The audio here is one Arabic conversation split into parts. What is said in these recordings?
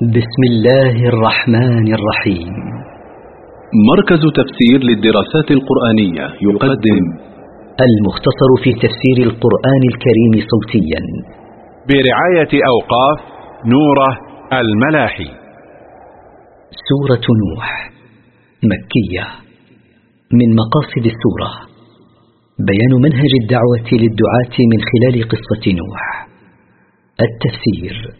بسم الله الرحمن الرحيم. مركز تفسير للدراسات القرآنية يقدم المختصر في تفسير القرآن الكريم صوتيا. برعاية أوقاف نوره الملاحي. سورة نوح مكية. من مقاصد السورة بيان منهج الدعوة للدعاة من خلال قصة نوح. التفسير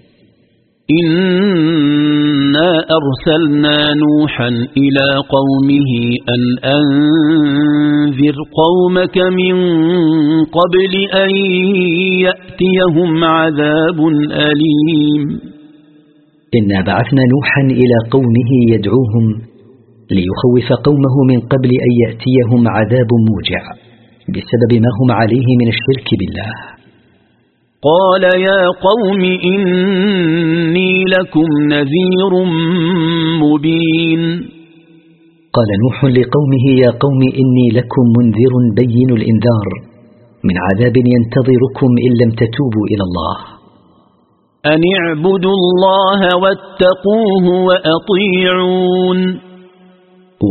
إنا أرسلنا نوحا إلى قومه أن أنذر قومك من قبل أن يأتيهم عذاب أليم. إنا بعثنا نوحا إلى قومه يدعوهم ليخوف قومه من قبل أن يأتيهم عذاب موجع بسبب ما هم عليه من الشرك بالله. قال يا قوم إني لكم نذير مبين. قال نوح لقومه يا قوم إني لكم منذر بين الإنذار. من عذاب ينتظركم إن لم تتوبوا إلى الله. أن اعبدوا الله واتقوه وأطيعون.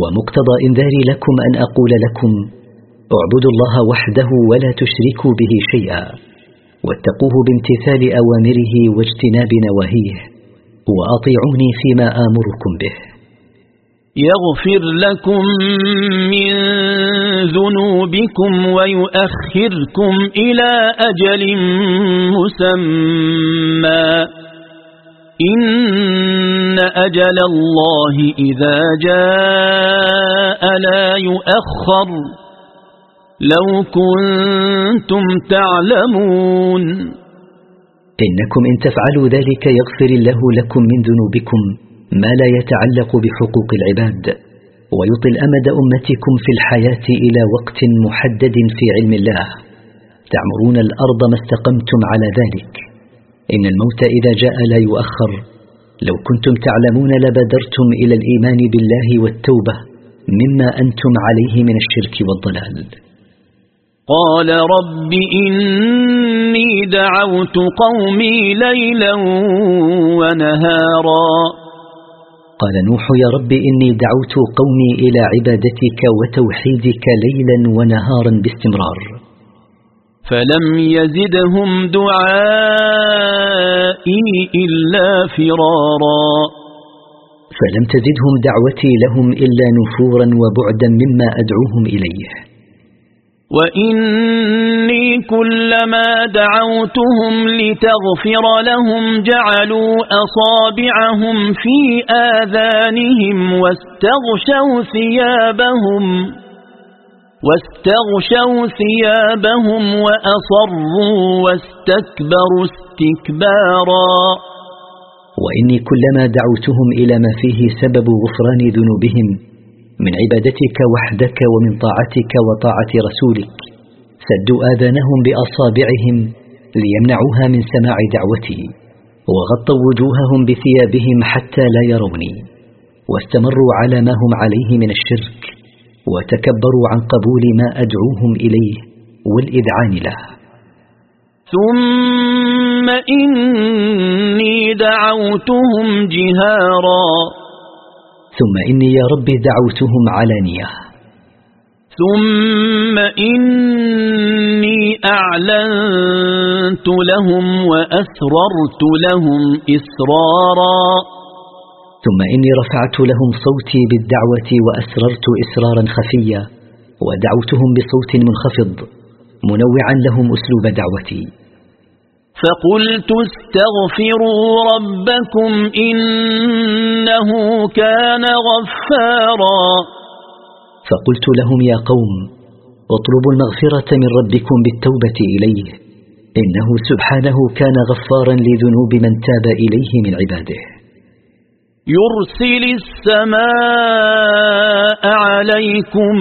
ومقتضى إنذاري لكم أن أقول لكم اعبدوا الله وحده ولا تشركوا به شيئا. واتقوه بامتثال أوامره واجتناب نواهيه وأطيعوني فيما آمركم به. يغفر لكم من ذنوبكم ويؤخركم إلى أجل مسمى. إن أجل الله إذا جاء لا يؤخر. لو كنتم تعلمون. إنكم إن تفعلوا ذلك يغفر الله لكم من ذنوبكم ما لا يتعلق بحقوق العباد ويطل أمد أمتكم في الحياة إلى وقت محدد في علم الله. تعمرون الأرض ما استقمتم على ذلك. إن الموت إذا جاء لا يؤخر. لو كنتم تعلمون لبدرتم إلى الإيمان بالله والتوبة مما أنتم عليه من الشرك والضلال. قال رب إني دعوت قومي ليلا ونهارا. قال نوح يا رب إني دعوت قومي إلى عبادتك وتوحيدك ليلا ونهارا باستمرار. فلم يزدهم دعائي إلا فرارا. فلم تزدهم دعوتي لهم إلا نفورا وبعدا مما أدعوهم إليه. وإني كلما دعوتهم لتغفر لهم جعلوا أصابعهم في آذانهم واستغشوا ثيابهم واستغشوا ثيابهم وأصروا واستكبروا استكبارا وإني كلما دعوتهم إلى ما فيه سبب غفران ذنوبهم من عبادتك وحدك ومن طاعتك وطاعة رسولك. سدوا آذانهم بأصابعهم ليمنعوها من سماع دعوتي وغطوا وجوههم بثيابهم حتى لا يروني. واستمروا على ما هم عليه من الشرك وتكبروا عن قبول ما أدعوهم إليه والإذعان له. ثم إني دعوتهم جهاراً. ثم إني يا رب دعوتهم علانية ثم إني أعلنت لهم وأسررت لهم إسرارا. ثم إني رفعت لهم صوتي بالدعوة وأسررت إسرارا خفيا ودعوتهم بصوت منخفض منوعا لهم أسلوب دعوتي. فقلت استغفروا ربكم إنه كان غفارا. فقلت لهم يا قوم اطلبوا المغفرة من ربكم بالتوبة إليه إنه سبحانه كان غفارا لذنوب من تاب إليه من عباده. يرسل السماء عليكم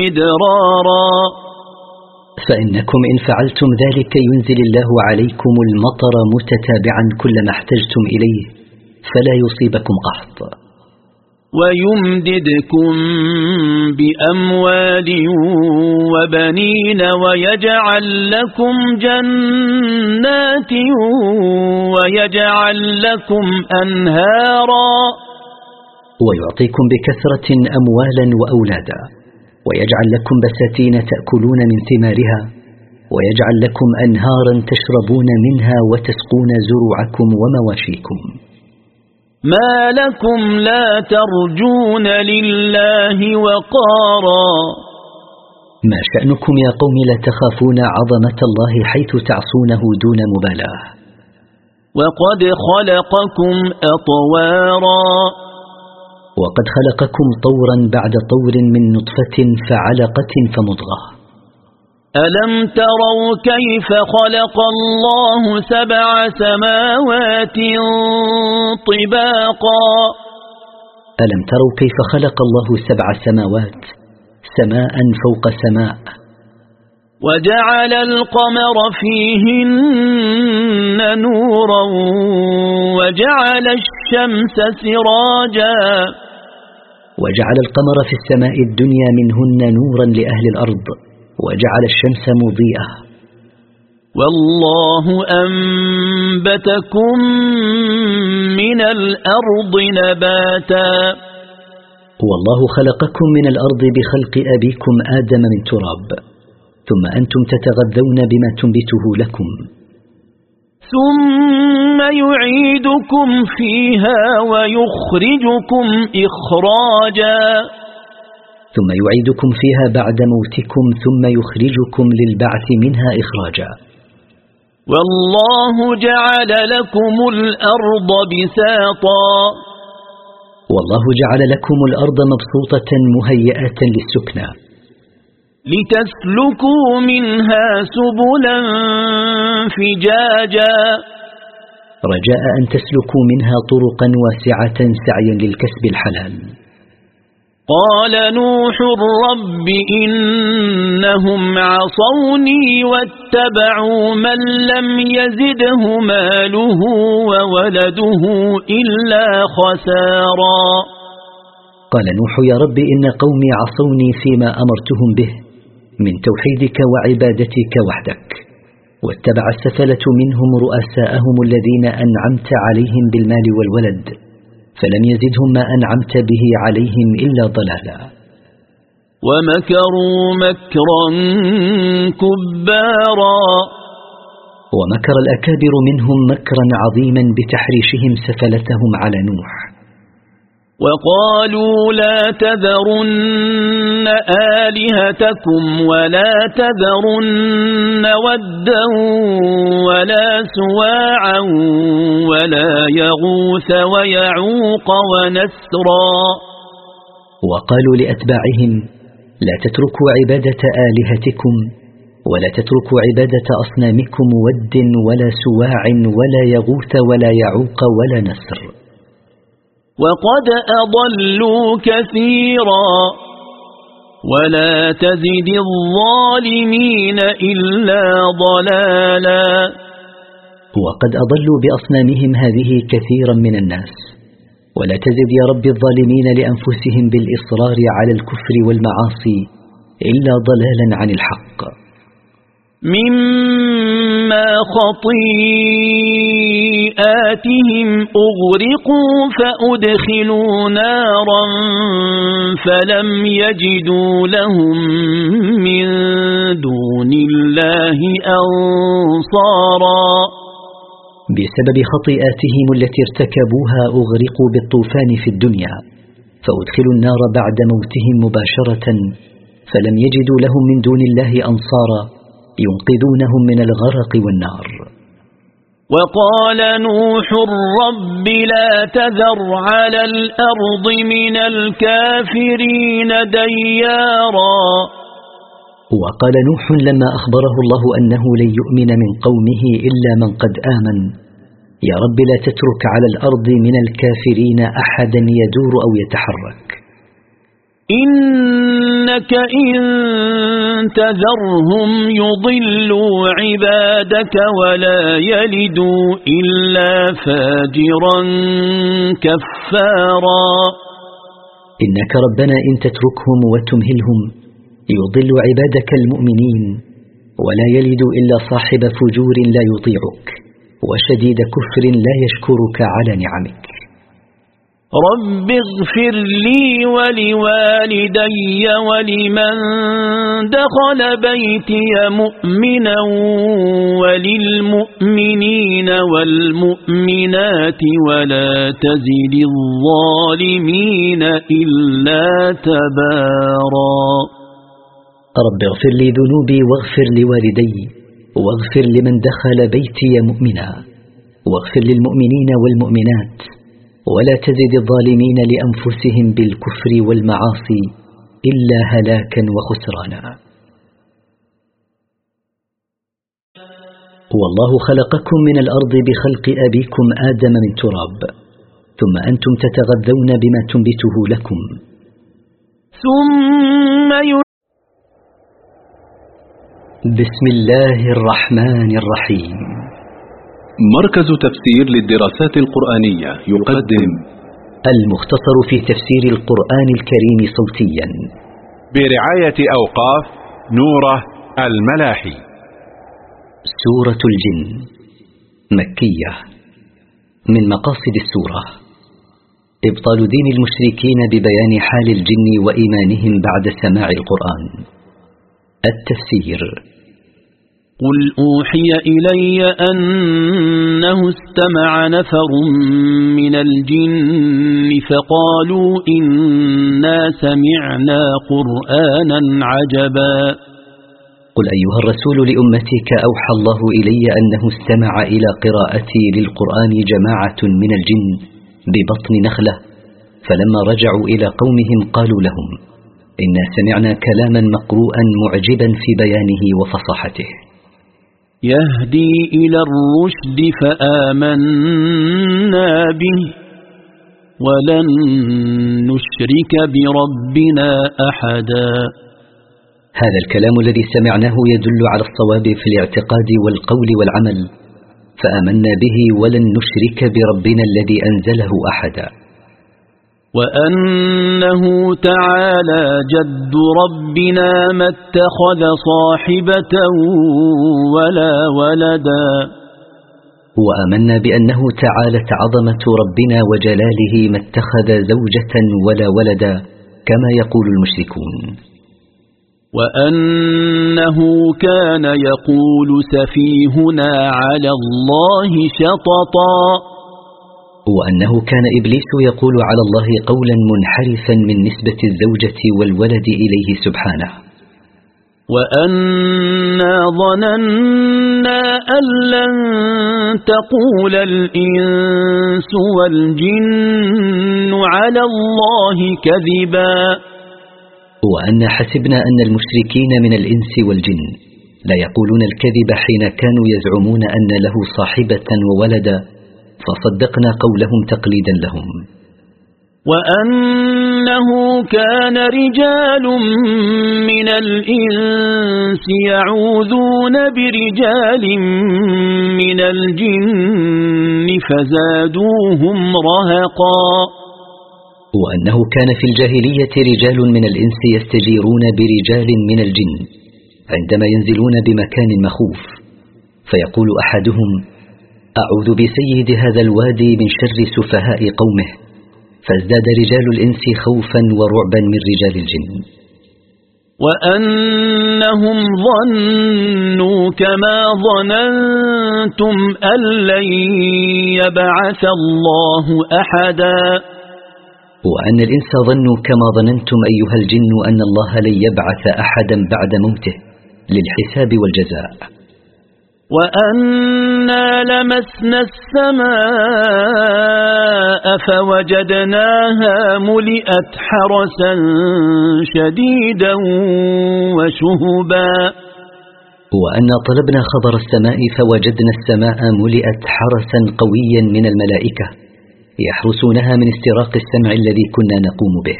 مدرارا. فإنكم إن فعلتم ذلك ينزل الله عليكم المطر متتابعا كلما احتجتم إليه فلا يصيبكم قحط ويمددكم بأموال وبنين ويجعل لكم جنات ويجعل لكم أنهارا. ويعطيكم بكثرة أموالا وأولادا. ويجعل لكم بساتين تأكلون من ثمارها ويجعل لكم أنهارا تشربون منها وتسقون زروعكم ومواشيكم. ما لكم لا ترجون لله وقارا. ما شأنكم يا قوم لا تخافون عظمة الله حيث تعصونه دون مبالاة. وقد خلقكم أطوارا. وقد خلقكم طورا بعد طور من نطفة فعلقة فمضغة. ألم تروا كيف خلق الله سبع سماوات طباقا؟ ألم تروا كيف خلق الله سبع سماوات سماء فوق سماء؟ وجعل القمر فيهن نورا وجعل الشمس سراجا. وجعل القمر في السماء الدنيا منهن نورا لأهل الأرض وجعل الشمس مضيئة. والله أنبتكم من الأرض نباتا. والله خلقكم من الأرض بخلق أبيكم آدم من تراب ثم أنتم تتغذون بما تنبته لكم. ثم يعيدكم فيها ويخرجكم إخراجا. ثم يعيدكم فيها بعد موتكم ثم يخرجكم للبعث منها إخراجا. والله جعل لكم الأرض بساطا. والله جعل لكم الأرض مبسوطة مهيئة للسكنى. لتسلكوا منها سبلا فجاجا. رجاء أن تسلكوا منها طرقا واسعة سعيا للكسب الحلال. قال نوح رب إنهم عصوني واتبعوا من لم يزده ماله وولده إلا خسارا. قال نوح يا رب إن قومي عصوني فيما أمرتهم به. من توحيدك وعبادتك وحدك. واتبع السفلة منهم رؤساءهم الذين أنعمت عليهم بالمال والولد فلم يزدهم ما أنعمت به عليهم إلا ضلالا. ومكروا مكرا كبارا. ومكر الأكابر منهم مكرا عظيما بتحريشهم سفلتهم على نوح. وقالوا لا تذرن آلهتكم ولا تذرن ودا ولا سواعا ولا يغوث ويعوق ونسرا. وقالوا لأتباعهم لا تتركوا عبادة آلهتكم ولا تتركوا عبادة أصنامكم ود ولا سواع ولا يغوث ولا يعوق ولا نسر. وقد أضلوا كثيرا ولا تزد الظالمين إلا ضلالا. وقد أضلوا بأصنامهم هذه كثيرا من الناس. ولا تزد يا رب الظالمين لأنفسهم بالإصرار على الكفر والمعاصي إلا ضلالا عن الحق. مما خطيئاتهم أغرقوا فأدخلوا نارا فلم يجدوا لهم من دون الله أنصارا. بسبب خطيئاتهم التي ارتكبوها أغرقوا بالطوفان في الدنيا فأدخلوا النار بعد موتهم مباشرة فلم يجدوا لهم من دون الله أنصارا. ينقذونهم من الغرق والنار. وقال نوح رب لا تذر على الأرض من الكافرين ديارا. وقال نوح لما أخبره الله أنه لن يؤمن من قومه إلا من قد آمن. يا رب لا تترك على الأرض من الكافرين أحدا يدور أو يتحرك. إنك إن تذرهم يضلوا عبادك ولا يلدوا إلا فاجرا كفارا. إنك ربنا إن تتركهم وتمهلهم يضل عبادك المؤمنين ولا يلد إلا صاحب فجور لا يطيعك وشديد كفر لا يشكرك على نعمك. رب اغفر لي ولوالدي ولمن دخل بيتي مؤمنا وللمؤمنين والمؤمنات ولا تزد الظالمين إلا تبارا رب اغفر لي ذنوبي واغفر لوالدي واغفر لمن دخل بيتي مؤمنا واغفر للمؤمنين والمؤمنات ولا تزد الظالمين لأنفسهم بالكفر والمعاصي إلا هلاكا وخسرانا. والله خلقكم من الأرض بخلق أبيكم آدم من تراب ثم أنتم تتغذون بما تنبته لكم. ثم ي... بسم الله الرحمن الرحيم. مركز تفسير للدراسات القرآنية يقدم. المختصر في تفسير القرآن الكريم صوتيا. برعاية أوقاف نوره الملاحي. سورة الجن. مكية. من مقاصد السورة. إبطال دين المشركين ببيان حال الجن وإيمانهم بعد سماع القرآن. التفسير. قل أوحي إلي أنه استمع نفر من الجن فقالوا إنا سمعنا قرآنا عجبا. قل أيها الرسول لأمتك أوحى الله إلي أنه استمع إلى قراءتي للقرآن جماعة من الجن ببطن نخلة فلما رجعوا إلى قومهم قالوا لهم إنا سمعنا كلاما مقروءا معجبا في بيانه وفصاحته. يهدي إلى الرشد فآمنا به ولن نشرك بربنا أحدا. هذا الكلام الذي سمعناه يدل على الصواب في الاعتقاد والقول والعمل فآمنا به ولن نشرك بربنا الذي أنزله أحدا. وأنه تعالى جد ربنا ما اتخذ صاحبة ولا ولدا. وآمنا بأنه تعالت عظمة ربنا وجلاله ما اتخذ زوجة ولا ولدا كما يقول المشركون. وأنه كان يقول سفيهنا على الله شططا. وأنه كان إبليس يقول على الله قولا منحرفا من نسبة الزوجة والولد إليه سبحانه. وأنا ظننا أن لن تقول الإنس والجن على الله كذبا. وأن حسبنا أن المشركين من الإنس والجن لا يقولون الكذب حين كانوا يزعمون أن له صاحبة وولدا. فصدقنا قولهم تقليدا لهم. وأنه كان رجال من الإنس يعوذون برجال من الجن فزادوهم رهقا. وأنه كان في الجاهلية رجال من الإنس يستجيرون برجال من الجن عندما ينزلون بمكان مخوف. فيقول أحدهم أعوذ بسيد هذا الوادي من شر سفهاء قومه فازداد رجال الإنس خوفا ورعبا من رجال الجن. وأنهم ظنوا كما ظننتم أن لن يبعث الله أحدا. وأن الإنس ظنوا كما ظننتم أيها الجن أن الله لن يبعث أحدا بعد موته للحساب والجزاء. وأنا لمسنا السماء فوجدناها ملئت حرسا شديدا وشهبا. وأنا طلبنا خبر السماء فوجدنا السماء ملئت حرسا قويا من الملائكة يحرسونها من استراق السمع الذي كنا نقوم به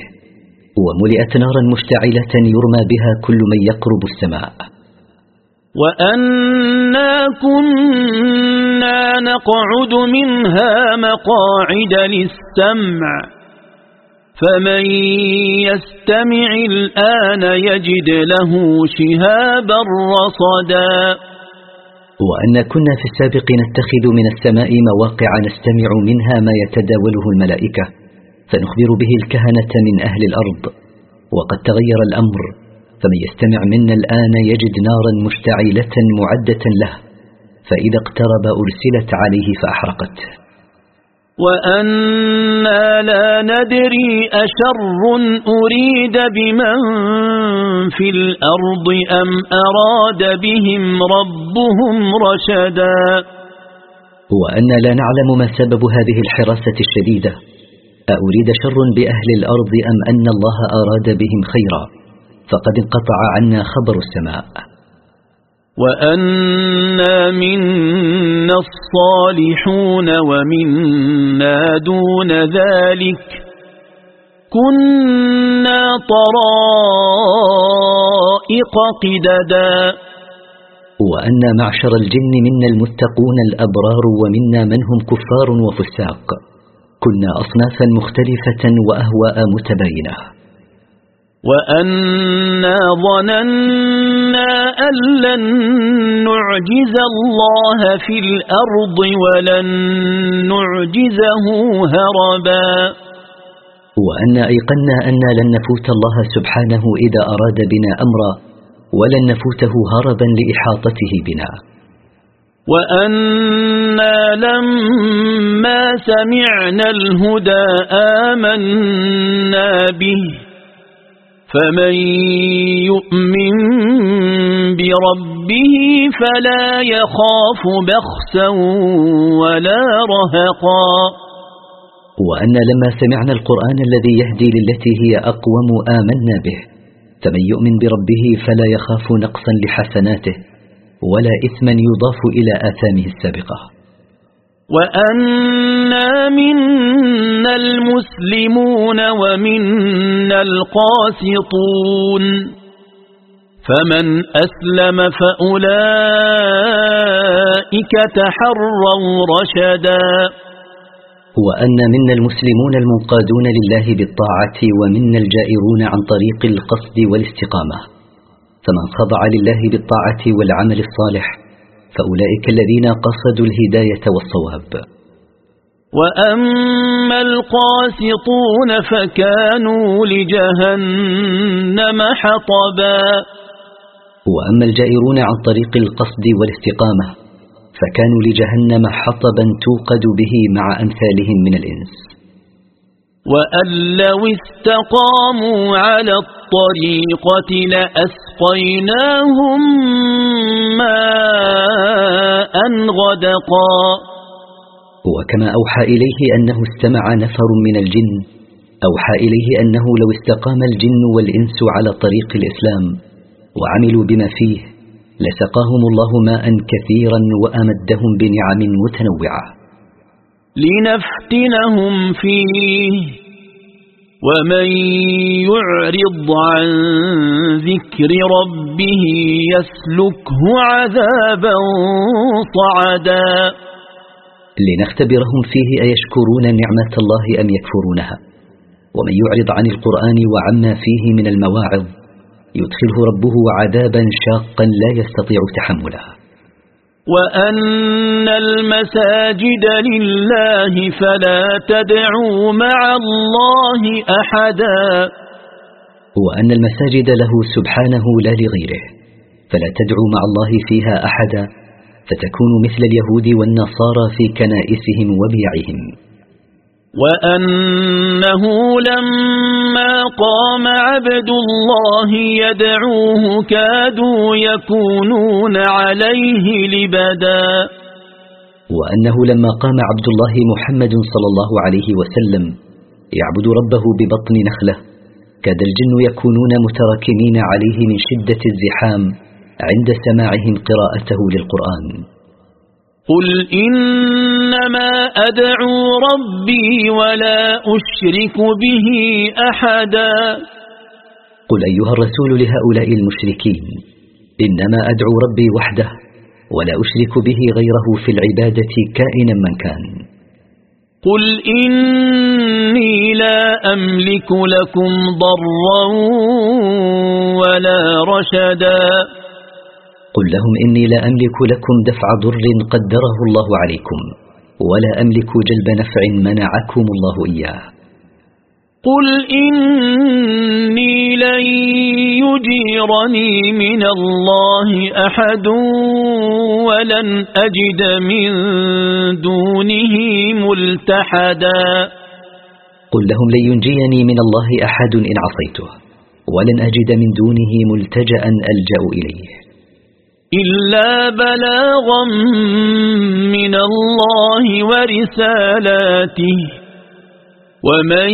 وملئت نارا مشتعلة يرمى بها كل من يقرب السماء. وأنا كنا نقعد منها مقاعد للسمع فمن يستمع الآن يجد له شهابا رصدا وأن كنا في السابق نتخذ من السماء مواقع نستمع منها ما يتداوله الملائكة فنخبر به الكهنة من أهل الأرض وقد تغير الأمر فمن يستمع منا الآن يجد نارا مشتعلة معدة له فإذا اقترب أرسلت عليه فأحرقته وأنا لا ندري أشر أريد بمن في الأرض أم أراد بهم ربهم رشدا. وأنا لا نعلم ما سبب هذه الحراسة الشديدة أريد شر بأهل الأرض أم أن الله أراد بهم خيرا؟ فقد انقطع عنا خبر السماء. وأنا منا الصالحون ومنا دون ذلك. كنا طرائق قددا. وأن معشر الجن منا المتقون الأبرار ومنا من هم كفار وفساق. كنا أصنافا مختلفة وأهواء متباينة. وأنا ظننا أن لن نعجز الله في الأرض ولن نعجزه هربا وأن أيقنا أن لن نفوت الله سبحانه إذا أراد بنا أمرا ولن نفوته هربا لإحاطته بنا. وأنا لما سمعنا الهدى آمنا به فمن يؤمن بربه فلا يخاف بخسا ولا رهقا. وأن لما سمعنا القرآن الذي يهدي للتي هي أقوم آمنا به فمن يؤمن بربه فلا يخاف نقصا لحسناته ولا إثما يضاف إلى آثامه السابقة. وأنا منا المسلمون ومنا القاسطون فمن أسلم فأولئك تحروا رشدا وأن منا المسلمون المنقادون لله بالطاعة ومنا الجائرون عن طريق القصد والاستقامة فمن خضع لله بالطاعة والعمل الصالح فأولئك الذين قصدوا الهداية والصواب. وأما القاسطون فكانوا لجهنم حطبا. وأما الجائرون عن طريق القصد والاستقامة فكانوا لجهنم حطبا توقد به مع أمثالهم من الإنس. وأن لو استقاموا على الطريقة لأسقيناهم ماء غدقا. وكما أوحى إليه أنه استمع نفر من الجن أوحى إليه أنه لو استقام الجن والإنس على طريق الإسلام وعملوا بما فيه لسقاهم الله ماء كثيرا وأمدهم بنعم متنوعة. لنفتنهم فيه. ومن يعرض عن ذكر ربه يسلكه عذابا صعدا لنختبرهم فيه أيشكرون نعمة الله أم يكفرونها؟ ومن يعرض عن القرآن وعما فيه من المواعظ يدخله ربه عذابا شاقا لا يستطيع تحمله وأن المساجد لله فلا تدعوا مع الله أحدا. وأن المساجد له سبحانه لا لغيره فلا تدعوا مع الله فيها أحدا فتكون مثل اليهود والنصارى في كنائسهم وبيعهم. وأنه لما قام عبد الله يدعوه كادوا يكونون عليه لبدا. وأنه لما قام عبد الله محمد صلى الله عليه وسلم يعبد ربه ببطن نخلة كاد الجن يكونون متراكمين عليه من شدة الزحام عند سماعهم قراءته للقرآن. قل إنما أدعو ربي ولا أشرك به أحدا قل أيها الرسول لهؤلاء المشركين إنما أدعو ربي وحده ولا أشرك به غيره في العبادة كائنا من كان. قل إني لا أملك لكم ضرا ولا رشدا قل لهم إني لا أملك لكم دفع ضر قدره الله عليكم ولا أملك جلب نفع منعكم الله إياه. قل إني لن يجيرني من الله أحد ولن أجد من دونه ملتحدا. قل لهم لن ينجيني من الله أحد إن عصيته ولن أجد من دونه ملتجأ ألجأ إليه. إلا بلاغا من الله ورسالاته. ومن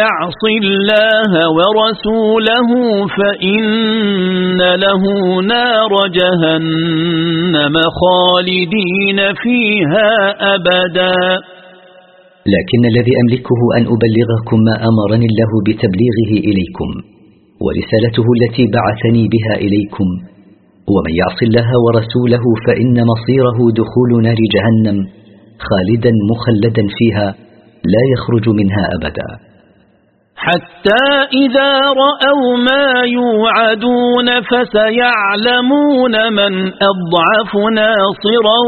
يعص الله ورسوله فإن له نار جهنم خالدين فيها أبدا. لكن الذي أملكه أن أبلغكم ما أمرني الله بتبليغه إليكم ورسالته التي بعثني بها إليكم ومن يعص الله ورسوله فإن مصيره دخول نار جهنم خالدا مخلدا فيها لا يخرج منها أبدا. حتى إذا رأوا ما يوعدون فسيعلمون من أضعف ناصرا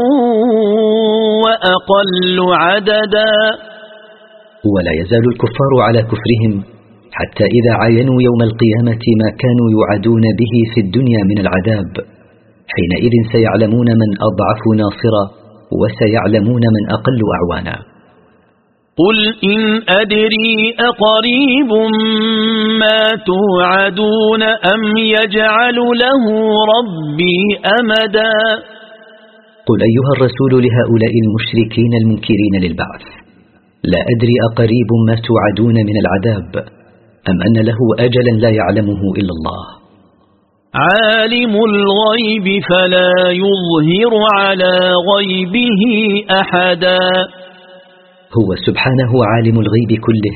وأقل عددا. ولا يزال الكفار على كفرهم حتى إذا عاينوا يوم القيامة ما كانوا يوعدون به في الدنيا من العذاب. حينئذ سيعلمون من أضعف ناصرا وسيعلمون من أقل أعوانا. قل إن أدري أقريب ما توعدون أم يجعل له ربي أمدا؟ قل أيها الرسول لهؤلاء المشركين المنكرين للبعث لا أدري أقريب ما توعدون من العذاب. أم أن له أجلا لا يعلمه إلا الله؟ عالم الغيب فلا يظهر على غيبه أحدا. هو سبحانه عالم الغيب كله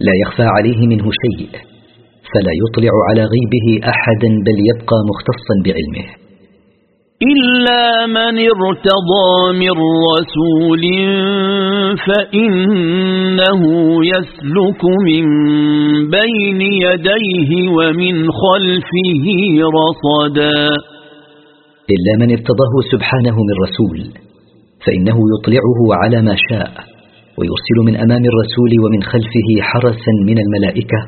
لا يخفى عليه منه شيء فلا يطلع على غيبه أحدا بل يبقى مختصا بعلمه. إلا من ارتضى من رسول فإنه يسلك من بين يديه ومن خلفه رصدا. إلا من ارتضاه سبحانه من رسول فإنه يطلعه على ما شاء ويرسل من أمام الرسول ومن خلفه حرسا من الملائكة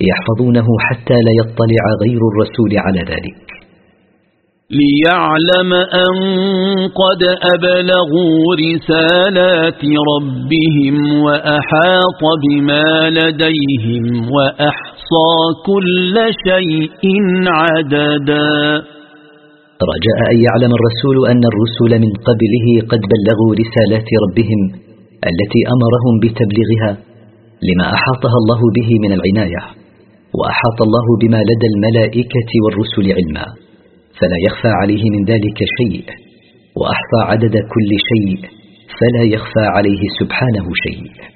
يحفظونه حتى لا يطلع غير الرسول على ذلك. ليعلم أن قد أبلغوا رسالات ربهم وأحاط بما لديهم وأحصى كل شيء عددا. رجاء أن يعلم الرسول أن الرسل من قبله قد بلغوا رسالات ربهم التي أمرهم بتبليغها لما أحاطها الله به من العناية وأحاط الله بما لدى الملائكة والرسل علما. فلا يخفى عليه من ذلك شيء وأحصى عدد كل شيء فلا يخفى عليه سبحانه شيء.